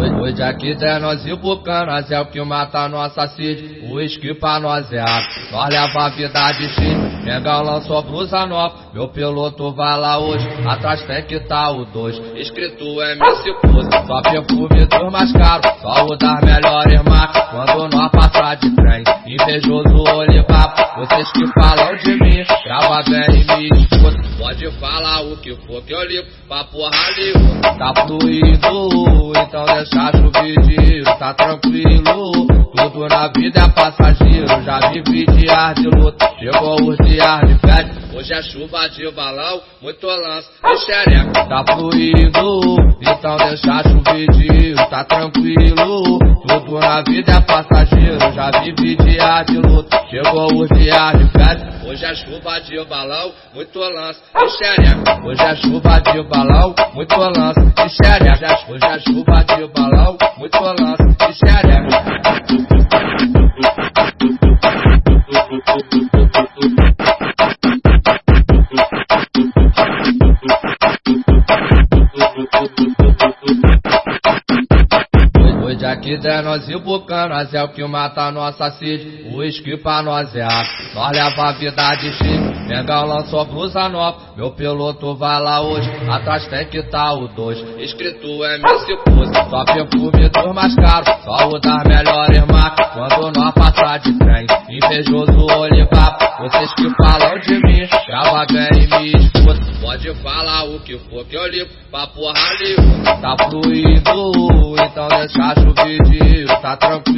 Hoje aqui é nós e o canas é o que mata a nossa sede. O uísque pra nós é água, nós leva a vida de cheio. Mengão lançou blusa nova, meu piloto vai lá hoje. Atrás tem que tá o dois, escrito MC Pose. Só perfume dos mais caros, só o das melhores marcas. Quando nós passar de trem, invejoso olivar. Vocês que falam Falar o que for que eu ligo, pra porra ligo. Tá fluindo, então deixa chuvidinho, tá tranquilo. Tudo na vida é passageiro, já vivi dias de luta. Chegou os dias de festa, hoje é chuva de balão, muito lance e xereca. Tá fluindo, então deixa chuvidinho, tá tranquilo. Tudo na vida é passageiro, já vivi dias de luta. Chegou os dias de festa, hoje é chuva de balão, muito lance e xereca. Hoje é chuva de balão, muito lance e xereca. Hoje é chuva de balão, muito lance e xereca. Hoje aqui é nós e o canas é o que mata a nossa sede. O uísque pra nós é água, nós leva a vida de chique. Mengão lançou blusa nova, meu piloto vai lá hoje. Atrás tem que tá o dois, escrito MC Pose. Só perfume dos mais caros, só o das melhores marcas. Quando nós passar de trem, invejoso olivar. Vocês que falam de mim, grava bem e me escuta. Pode falar o que for que eu ligo, pra porra ligo. Tá fluindo, então deixa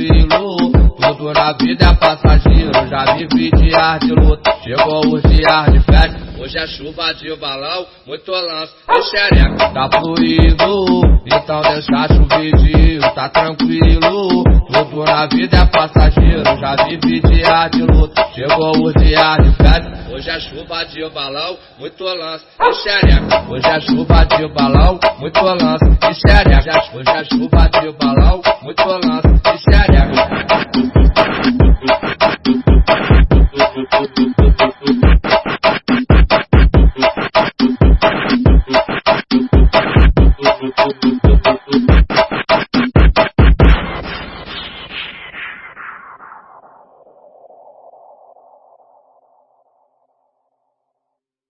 Tudo na vida é passageiro, já vivi dias de luta. Chegou os dias de festa, hoje é chuva de balão, muito lance e xereca. Tá fluindo, então deixa chuvidinho, tá tranquilo. Tudo na vida é passageiro, já vivi dias de luta. Chegou os dias de festa, hoje é chuva de balão, muito lance e xereca. Hoje é chuva de balão, muito lance e xereca. Hoje é chuva de balão, muito lance